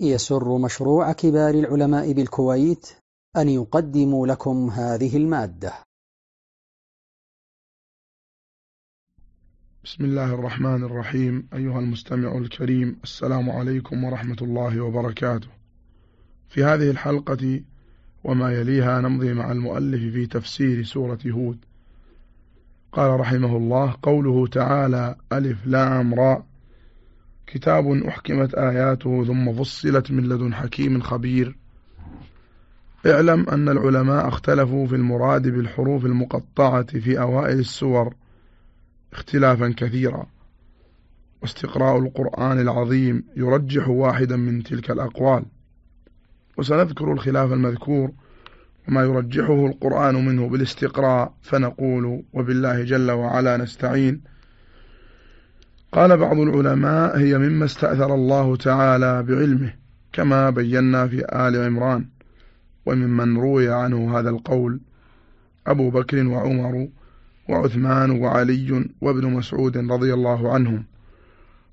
يسر مشروع كبار العلماء بالكويت أن يقدم لكم هذه المادة. بسم الله الرحمن الرحيم. أيها المستمع الكريم السلام عليكم ورحمة الله وبركاته. في هذه الحلقة وما يليها نمضي مع المؤلف في تفسير سورة هود. قال رحمه الله قوله تعالى ألف لام راء كتاب أحكمت آياته ثم فصلت من لدن حكيم خبير. اعلم أن العلماء اختلفوا في المراد بالحروف المقطعة في أوائل السور اختلافا كثيرا. واستقراء القرآن العظيم يرجح واحدا من تلك الأقوال. وسنذكر الخلاف المذكور وما يرجحه القرآن منه بالاستقراء فنقول وبالله جل وعلا نستعين. قال بعض العلماء هي مما استأثر الله تعالى بعلمه كما بينا في آل عمران وممن روي عنه هذا القول أبو بكر وعمر وعثمان وعلي وابن مسعود رضي الله عنهم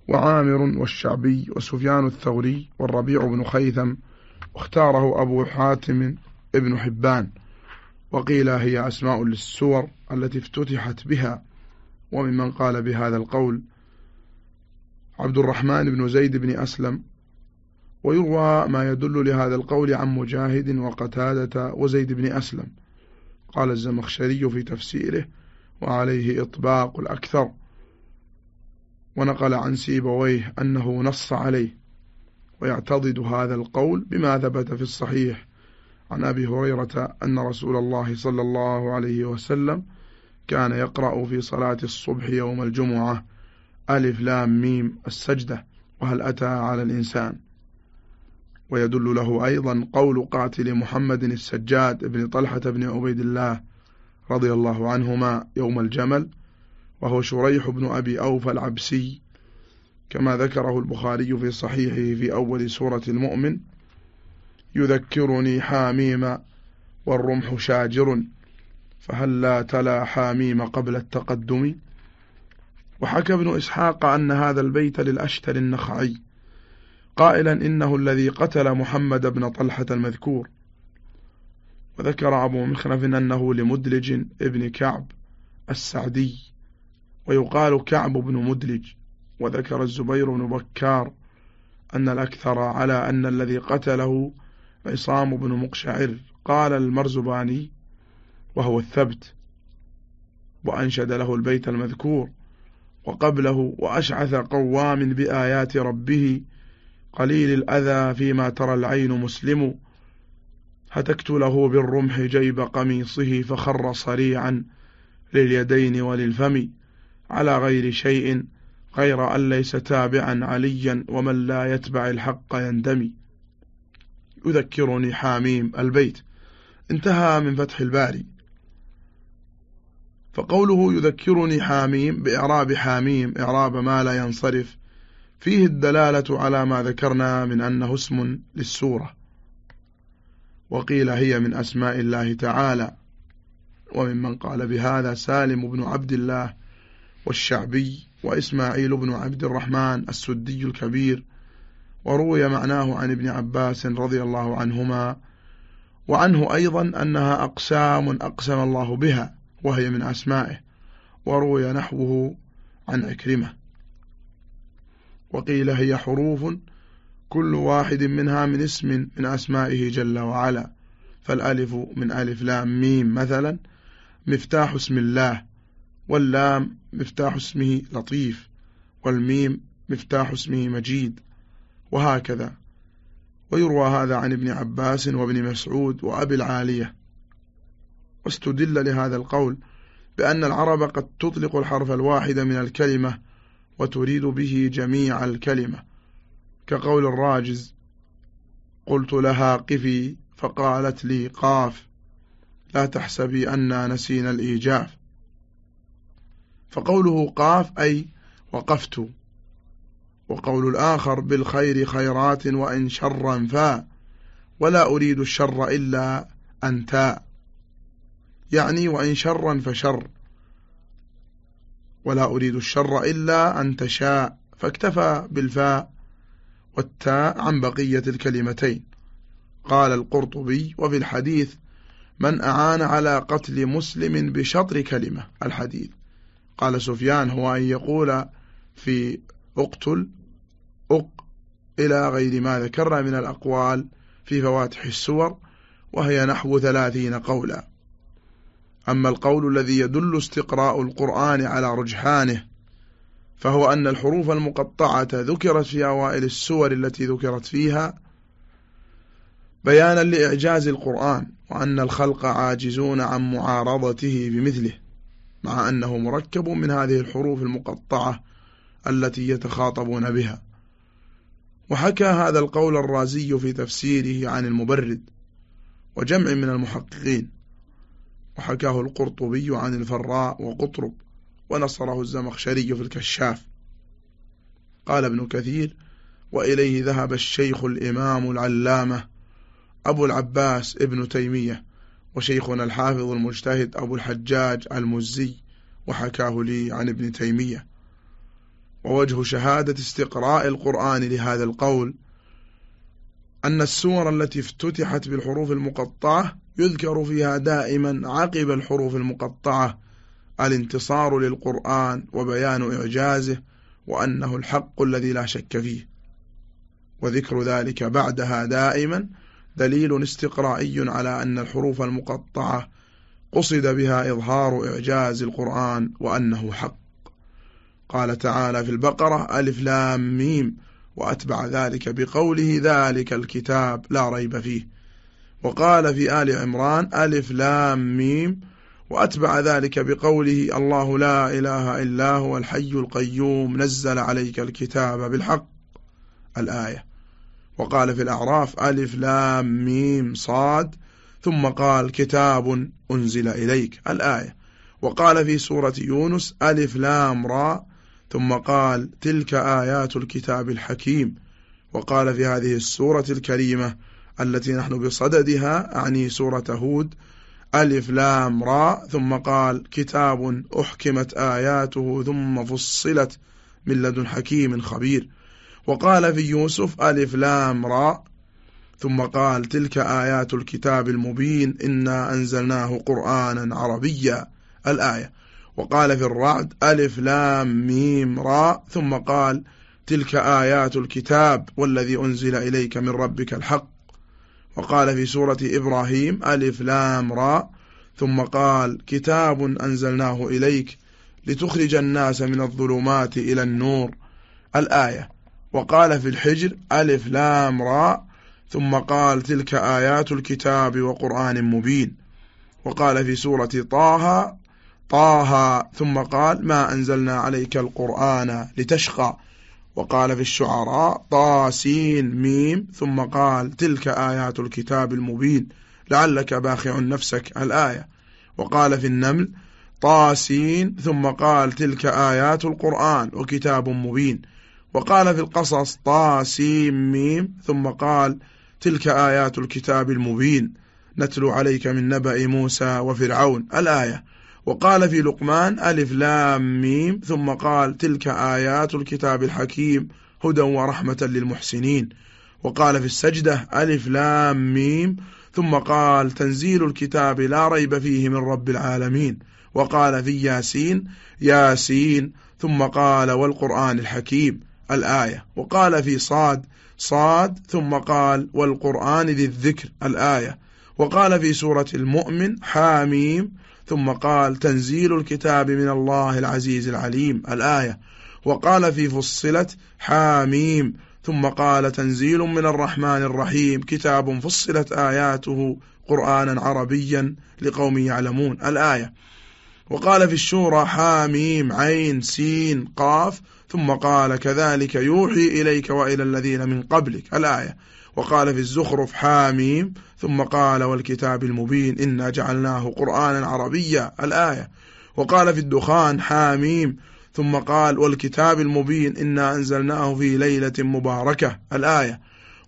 وعامر والشعبي وسفيان الثوري والربيع بن خيثم واختاره أبو حاتم ابن حبان وقيل هي أسماء للسور التي افتتحت بها وممن قال بهذا القول عبد الرحمن بن زيد بن أسلم ويروى ما يدل لهذا القول عن مجاهد وقتادة وزيد بن أسلم. قال الزمخشري في تفسيره وعليه إطباق الأكثر ونقل عن سيبويه أنه نص عليه ويعتضد هذا القول بما ثبت في الصحيح. عن أبي هريرة أن رسول الله صلى الله عليه وسلم كان يقرأ في صلاة الصبح يوم الجمعة ألف لام ميم السجدة وهل أتى على الإنسان؟ ويدل له أيضا قول قاتل محمد السجاد بن طلحة بن عبيد الله رضي الله عنهما يوم الجمل وهو شريح بن أبي أوفى العبسي كما ذكره البخاري في صحيحه في أول سورة المؤمن يذكرني حاميم والرمح شاجر فهل لا تلا حاميم قبل التقدم؟ وحكى ابن إسحاق أن هذا البيت للأشتر النخعي. قائلا إنه الذي قتل محمد بن طلحة المذكور. وذكر أبو مخنف أنه لمدلج ابن كعب السعدي. ويقال كعب بن مدلج. وذكر الزبير بن بكار أن الأكثر على أن الذي قتله عصام بن مقشعر. قال المرزباني وهو الثبت. وأنشد له البيت المذكور. وقبله وأشعث قوام بآيات ربه قليل الأذى فيما ترى العين مسلم. هتكت له بالرمح جيب قميصه فخر صريعا لليدين وللفم. على غير شيء غير أن ليس تابعا عليا ومن لا يتبع الحق يندمي. يذكرني حاميم البيت. انتهى من فتح الباري. فقوله يذكرني حاميم بإعراب حاميم إعراب ما لا ينصرف فيه الدلالة على ما ذكرنا من أنه اسم للسورة. وقيل هي من أسماء الله تعالى. وممن قال بهذا سالم بن عبد الله والشعبي وإسماعيل بن عبد الرحمن السدي الكبير. وروي معناه عن ابن عباس رضي الله عنهما وعنه أيضا أنها أقسام أقسم الله بها. وهي من أسمائه وروي نحوه عن عكرمة وقيل هي حروف كل واحد منها من اسم من أسمائه جل وعلا فالألف من ألف لام ميم مثلا مفتاح اسم الله واللام مفتاح اسمه لطيف والميم مفتاح اسمه مجيد وهكذا. ويروى هذا عن ابن عباس وابن مسعود وأبي العالية. واستدل لهذا القول بأن العرب قد تطلق الحرف الواحد من الكلمة وتريد به جميع الكلمة كقول الراجز قلت لها قفي فقالت لي قاف لا تحسبي أنا نسينا الإيجاف. فقوله قاف أي وقفت وقول الآخر بالخير خيرات وإن شرا فا ولا أريد الشر إلا أنتا يعني وإن شرا فشر. ولا أريد الشر إلا أن تشاء. فاكتفى بالفاء والتاء عن بقية الكلمتين. قال القرطبي وفي الحديث من أعان على قتل مسلم بشطر كلمة. الحديث. قال سفيان هو أن يقول في أقتل أق إلى غير ما ذكرنا من الأقوال في فواتح السور وهي نحو ثلاثين قولا. أما القول الذي يدل استقراء القرآن على رجحانه فهو أن الحروف المقطعة ذكرت في أوائل السور التي ذكرت فيها بيانا لإعجاز القرآن وأن الخلق عاجزون عن معارضته بمثله مع أنه مركب من هذه الحروف المقطعة التي يتخاطبون بها. وحكى هذا القول الرازي في تفسيره عن المبرد وجمع من المحققين. وحكاه القرطبي عن الفراء وقطرب ونصره الزمخشري في الكشاف. قال ابن كثير وإليه ذهب الشيخ الإمام العلامة أبو العباس ابن تيمية وشيخنا الحافظ المجتهد أبو الحجاج المزي وحكاه لي عن ابن تيمية. ووجه شهادة استقراء القرآن لهذا القول أن السور التي افتتحت بالحروف المقطعة يذكر فيها دائما عقب الحروف المقطعة الانتصار للقرآن وبيان إعجازه وأنه الحق الذي لا شك فيه. وذكر ذلك بعدها دائما دليل استقرائي على أن الحروف المقطعة قصد بها إظهار إعجاز القرآن وأنه حق. قال تعالى في البقرة ألف لام ميم وأتبع ذلك بقوله ذلك الكتاب لا ريب فيه. وقال في آل عمران ألف لام ميم وأتبع ذلك بقوله الله لا إله إلا هو الحي القيوم نزل عليك الكتاب بالحق الآية. وقال في الأعراف ألف لام ميم صاد ثم قال كتاب أنزل إليك الآية. وقال في سورة يونس ألف لام را ثم قال تلك آيات الكتاب الحكيم. وقال في هذه السورة الكريمة التي نحن بصددها أعني سورة هود ألف لام را ثم قال كتاب أحكمت آياته ثم فصلت من لدن حكيم خبير. وقال في يوسف ألف لام را ثم قال تلك آيات الكتاب المبين إنا أنزلناه قرآنا عربيا الآية. وقال في الرعد ألف لام ميم را ثم قال تلك آيات الكتاب والذي أنزل إليك من ربك الحق. وقال في سورة إبراهيم ألف لام را ثم قال كتاب أنزلناه إليك لتخرج الناس من الظلمات إلى النور الآية. وقال في الحجر ألف لام را ثم قال تلك آيات الكتاب وقرآن مبين. وقال في سورة طه طه ثم قال ما أنزلنا عليك القرآن لتشقى. وقال في الشعراء طاسين ميم ثم قال تلك آيات الكتاب المبين لعلك باخع نفسك الآية. وقال في النمل طاسين ثم قال تلك آيات القرآن وكتاب مبين. وقال في القصص طاسين ميم ثم قال تلك آيات الكتاب المبين. نتلو عليك من نبأ موسى وفرعون الآية. وقال في لقمان ألف لام ميم ثم قال تلك آيات الكتاب الحكيم هدى ورحمة للمحسنين. وقال في السجدة ألف لام ميم ثم قال تنزيل الكتاب لا ريب فيه من رب العالمين. وقال في ياسين ياسين ثم قال والقرآن الحكيم الآية. وقال في صاد صاد ثم قال والقرآن ذي الذكر الآية. وقال في سورة المؤمن حاميم ثم قال تنزيل الكتاب من الله العزيز العليم الآية. وقال في فصلت حاميم ثم قال تنزيل من الرحمن الرحيم كتاب فصلت آياته قرآنا عربيا لقوم يعلمون الآية. وقال في الشورى حاميم عين سين قاف ثم قال كذلك يوحي إليك وإلى الذين من قبلك الآية. وقال في الزخرف حاميم ثم قال والكتاب المبين إنا جعلناه قرآنا عربيا الآية. وقال في الدخان حاميم ثم قال والكتاب المبين إنا أنزلناه في ليلة مباركة الآية.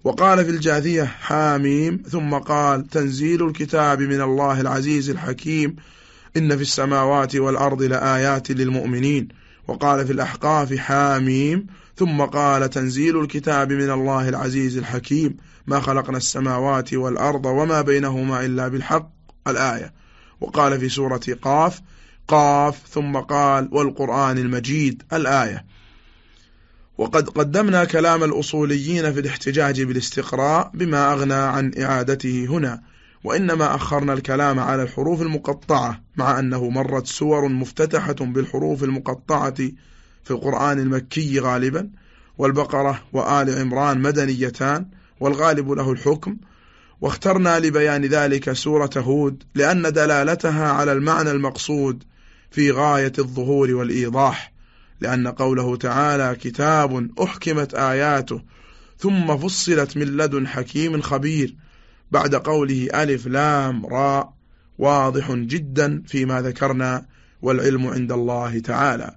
وقال في الجاثية حاميم ثم قال تنزيل الكتاب من الله العزيز الحكيم إن في السماوات والأرض لآيات للمؤمنين. وقال في الأحقاف حاميم ثم قال تنزيل الكتاب من الله العزيز الحكيم ما خلقنا السماوات والأرض وما بينهما إلا بالحق الآية. وقال في سورة قاف قاف ثم قال والقرآن المجيد الآية. وقد قدمنا كلام الأصوليين في الاحتجاج بالاستقراء بما أغنى عن إعادته هنا وإنما أخرنا الكلام على الحروف المقطعة مع أنه مرت سور مفتتحة بالحروف المقطعة في القرآن المكي غالبا والبقرة وآل عمران مدنيتان والغالب له الحكم. واخترنا لبيان ذلك سورة هود لأن دلالتها على المعنى المقصود في غاية الظهور والإيضاح لأن قوله تعالى كتاب أحكمت آياته ثم فصلت من لدن حكيم خبير بعد قوله ألف لام راء واضح جدا فيما ذكرنا والعلم عند الله تعالى.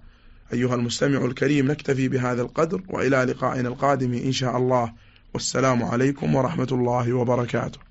أيها المستمع الكريم نكتفي بهذا القدر وإلى لقائنا القادم إن شاء الله. والسلام عليكم ورحمة الله وبركاته.